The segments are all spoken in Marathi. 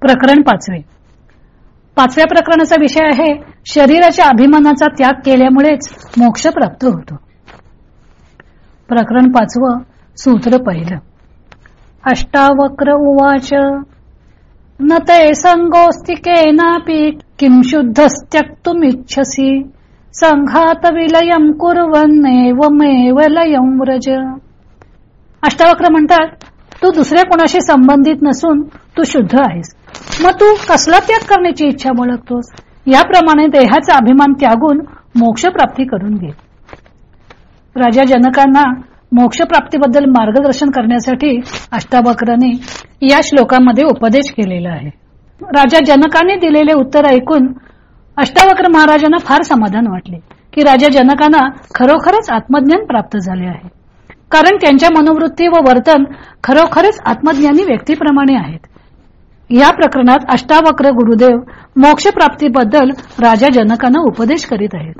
प्रकरण पाचवे. पाचव्या प्रकरणाचा विषय आहे शरीराच्या अभिमानाचा त्याग केल्यामुळेच मोक्ष प्राप्त होतो. प्रकरण पाचवं सूत्र पहिलं. अष्टावक्र उवाच न ते संगोस्ति केनापि किं शुद्धस्त्यक्तुमिच्छसि संघात विलयम कुर्वन्नेवमेव लयम व्रज. अष्टावक्र म्हणतात तू दुसऱ्या कोणाशी संबंधित नसून तू शुद्ध आहेस. मग तू कसला त्याग करण्याची इच्छा बाळगतोस याप्रमाणे देहाचा अभिमान त्यागून मोक्ष प्राप्ती करून घे. राजा जनकांना मोक्ष प्राप्तीबद्दल मार्गदर्शन करण्यासाठी अष्टावक्राने या श्लोकामध्ये उपदेश केलेला आहे. राजा जनकाने दिलेले उत्तर ऐकून अष्टावक्र महाराजांना फार समाधान वाटले की राजा जनकांना खरोखरच आत्मज्ञान प्राप्त झाले आहे. कारण त्यांच्या मनोवृत्ती व वर्तन खरोखरच आत्मज्ञानी व्यक्तीप्रमाणे आहेत. या प्रकरणात अष्टावक्र गुरुदेव मोक्षप्राप्तीबद्दल राजा जनकांना उपदेश करीत आहेत.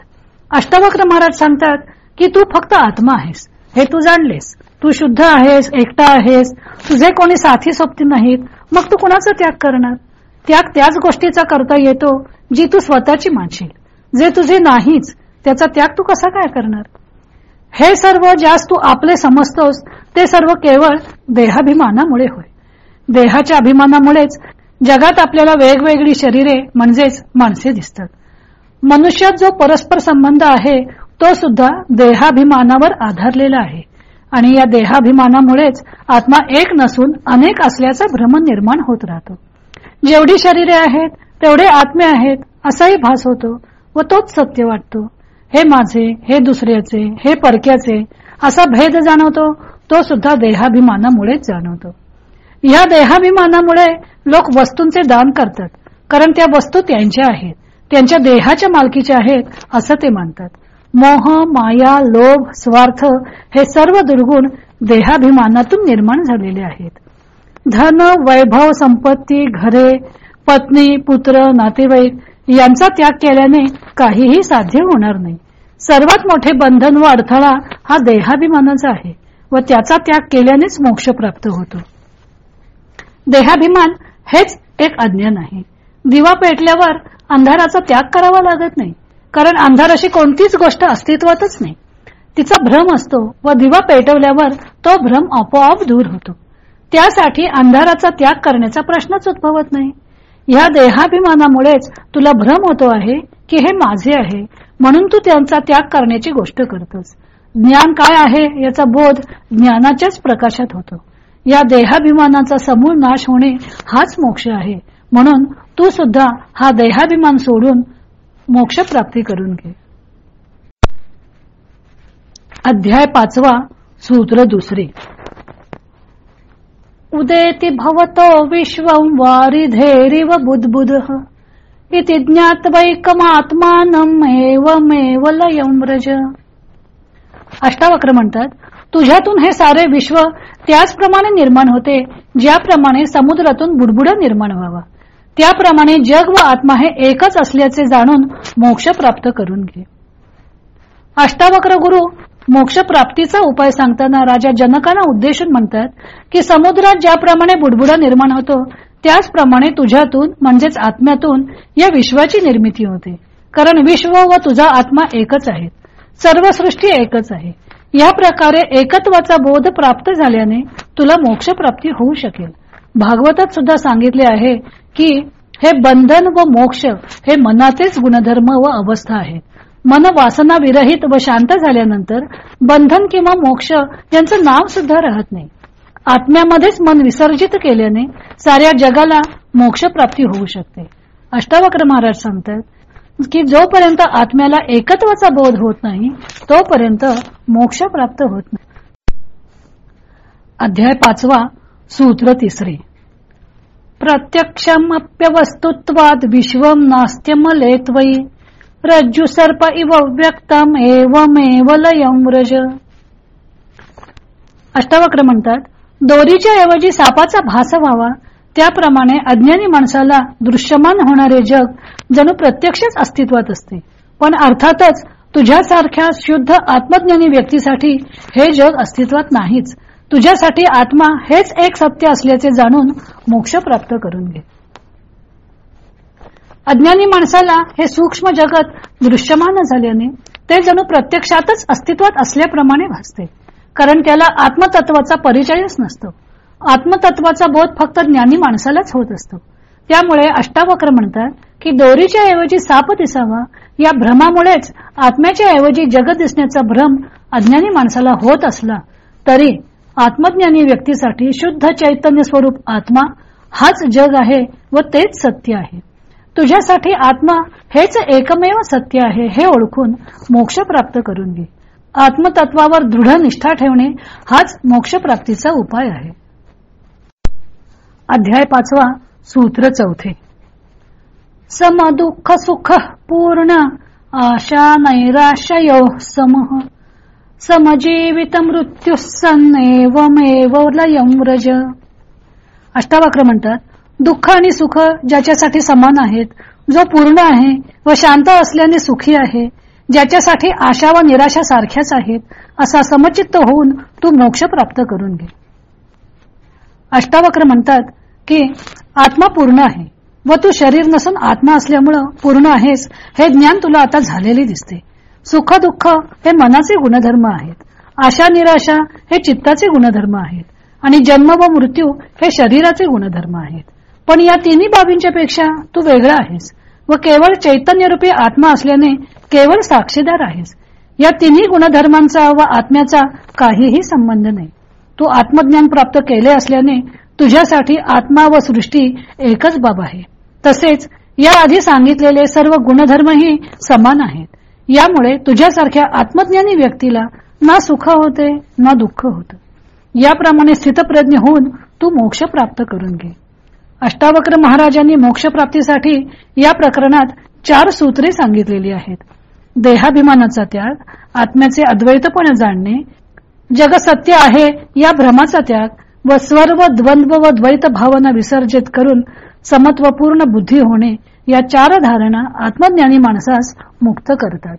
अष्टावक्र महाराज सांगतात की तू फक्त आत्मा आहेस हे तू जाणलेस. तू शुद्ध आहेस एकटा आहेस तुझे कोणी साथी सोबती नाहीत मग तू कुणाचा त्याग करणार? त्याग त्याच गोष्टीचा करता येतो जी तू स्वतःची मानशील. जे तुझे नाहीच त्याचा त्याग तू कसा काय करणार? हे सर्व ज्यास तू आपले समजतोस ते सर्व केवळ देहाभिमानामुळे होय. देहाच्या अभिमानामुळेच जगात आपल्याला वेगवेगळी शरीरे म्हणजेच माणसे दिसतात. मनुष्यात जो परस्पर संबंध आहे तो सुद्धा देहाभिमानावर आधारलेला आहे. आणि या देहाभिमानामुळेच आत्मा एक नसून अनेक असल्याचा भ्रम निर्माण होत राहतो. जेवढी शरीरे आहेत तेवढे आत्मे आहेत असाही भास होतो व तोच सत्य वाटतो. हे माझे हे दुसऱ्याचे हे परक्याचे असा भेद जाणवतो तो सुद्धा देहाभिमानामुळेच जाणवतो. या देहाभिमानामुळे लोक वस्तूंचे दान करतात. कारण त्या वस्तू त्यांच्या आहेत. त्यांच्या देहाच्या मालकीच्या आहेत असं ते मानतात. मोह माया लोभ स्वार्थ हे सर्व दुर्गुण देहाभिमानातून निर्माण झालेले आहेत. धन वैभव संपत्ती घरे पत्नी पुत्र नातेवाईक यांचा त्याग केल्याने काहीही साध्य होणार नाही. सर्वात मोठे बंधन व अडथळा हा देहाभिमानाचा आहे व त्याचा त्याग केल्यानेच मोक्ष प्राप्त होतो. देहाभिमान हेच एक अज्ञान आहे. दिवा पेटल्यावर अंधाराचा त्याग करावा लागत नाही कारण अंधार अशी कोणतीच गोष्ट अस्तित्वातच नाही. तिचा भ्रम असतो व दिवा पेटवल्यावर तो भ्रम आपोआप दूर होतो. त्यासाठी अंधाराचा त्याग करण्याचा प्रश्नच उद्भवत नाही. ह्या देहाभिमानामुळेच तुला भ्रम होतो आहे की हे माझे आहे म्हणून तू त्यांचा त्याग करण्याची गोष्ट करतोस. ज्ञान काय आहे याचा बोध ज्ञानाच्याच प्रकाशात होतो. या देहाभिमानाचा समूळ नाश होणे हाच मोक्ष आहे. म्हणून तू सुद्धा हा देहाभिमान सोडून मोक्ष प्राप्ती करून घे. अध्याय पाचवा सूत्र दुसरे. उदेती भवतो विश्वं वारिधेरिव बुद्बुद। इति ज्ञातवैकमात्मानम् एवमेव लयं व्रज। अष्टावक्र म्हणतात तुझ्यातून हे सारे विश्व त्याचप्रमाणे निर्माण होते ज्याप्रमाणे समुद्रातून बुडबुडा निर्माण व्हावा. त्याप्रमाणे जग व आत्मा हे एकच असल्याचे जाणून मोक्ष प्राप्त करून घे. अष्टावक्र गुरु मोक्ष प्राप्तीचा उपाय सांगताना राजा जनकांना उद्देशून म्हणतात की समुद्रात ज्याप्रमाणे बुडबुडा निर्माण होतो त्याचप्रमाणे तुझ्यातून म्हणजेच आत्म्यातून या विश्वाची निर्मिती होते. कारण विश्व व तुझा आत्मा एकच आहे. सर्व सृष्टी एकच आहे. या प्रकारे एकत्वाचा बोध प्राप्त झाल्याने तुला मोक्ष प्राप्ती होऊ शकेल. भागवतात सुद्धा सांगितले आहे की हे बंधन व मोक्ष हे मनाचेच गुणधर्म व अवस्था आहे. मन वासना विरहित व शांत झाल्यानंतर बंधन किंवा मोक्ष यांचं नाव सुद्धा राहत नाही. आत्म्यामध्येच मन विसर्जित केल्याने साऱ्या जगाला मोक्ष प्राप्ती होऊ शकते. अष्टावक्र महाराज सांगतात की जोपर्यंत आत्म्याला एकत्वाचा बोध होत नाही तोपर्यंत मोक्ष प्राप्त होत नाही. अध्याय पाचवा सूत्र तिसरे. प्रत्यक्षमप्यवस्तुत्वाद विश्वम नास्त्यमलेत्वयी रज्जु सर्प इव व्यक्तम एवमेव लयम व्रज. अष्टावक्र म्हणतात दोरीच्या ऐवजी सापाचा भास व्हावा त्याप्रमाणे अज्ञानी माणसाला दृश्यमान होणारे जग जणू प्रत्यक्षच अस्तित्वात असते. पण अर्थातच तुझ्यासारख्या शुद्ध आत्मज्ञानी व्यक्तीसाठी हे जग अस्तित्वात नाहीच. तुझ्यासाठी आत्मा हेच एक सत्य असल्याचे जाणून मोक्ष प्राप्त करून घे. अज्ञानी माणसाला हे सूक्ष्म जगत दृश्यमान झाल्याने ते जणू प्रत्यक्षातच अस्तित्वात असल्याप्रमाणे भासते. कारण त्याला आत्मतत्वाचा परिचयच नसतो. आत्मतत्वाचा बोध फक्त ज्ञानी माणसालाच होत असतो. त्यामुळे अष्टावक्र म्हणतात की दोरीच्या ऐवजी साप दिसावा या भ्रमामुळेच आत्म्याच्या ऐवजी जग दिसण्याचा भ्रम अज्ञानी माणसाला होत असला तरी आत्मज्ञानी व्यक्तीसाठी शुद्ध चैतन्य स्वरूप आत्मा हाच जग आहे व तेच सत्य आहे. तुझ्यासाठी आत्मा हेच एकमेव सत्य आहे हे ओळखून मोक्ष प्राप्त करून घे. आत्मतत्वावर दृढ निष्ठा ठेवणे हाच मोक्षप्राप्तीचा उपाय आहे. अध्याय पाचवा सूत्र चौथे. सम दुःख सुख पूर्ण आशा नैराशयो समः. समजीवित मृत्यू सन्नेवमेव लयम व्रज. अष्टावक्र म्हणतात दुःख आणि सुख ज्याच्यासाठी समान आहेत जो पूर्ण आहे व शांत असल्याने सुखी आहे ज्याच्यासाठी आशा व निराशा सारख्याच आहेत असा समचित्त होऊन तू मोक्ष प्राप्त करून घे. अष्टावक्र म्हणतात की आत्मा पूर्ण आहे. व तू शरीर नसून आत्मा असल्यामुळं पूर्ण आहेस हे ज्ञान तुला आता झालेले दिसते. सुख दुःख हे मनाचे गुणधर्म आहेत. आशा निराशा हे चित्ताचे गुणधर्म आहेत. आणि जन्म व मृत्यू हे शरीराचे गुणधर्म आहेत. पण या तिन्ही बाबींच्या पेक्षा तू वेगळा आहेस व केवळ चैतन्यरूपी आत्मा असल्याने केवळ साक्षीदार आहेस. या तिन्ही गुणधर्मांचा व आत्म्याचा काहीही संबंध नाही. तू आत्मज्ञान प्राप्त केले असल्याने तुझ्यासाठी आत्मा व सृष्टी एकच बाब आहे. तसेच या आधी सांगितलेले सर्व गुणधर्मही समान आहेत. यामुळे तुझ्यासारख्या आत्मज्ञानी व्यक्तीला ना सुख होते ना दुःख होत. याप्रमाणे स्थितप्रज्ञ होऊन तू मोक्ष प्राप्त करून घे. अष्टावक्र महाराजांनी मोक्षप्राप्तीसाठी या प्रकरणात चार सूत्रे सांगितलेली आहेत. देहाभिमानाचा त्याग आत्म्याचे अद्वैतपणे जाणणे जग सत्य आहे या भ्रमाचा त्याग व सर्व द्वंद्व व द्वैत भावना विसर्जित करून समत्वपूर्ण बुद्धी होणे या चार धारणा आत्मज्ञानी माणसास मुक्त करतात.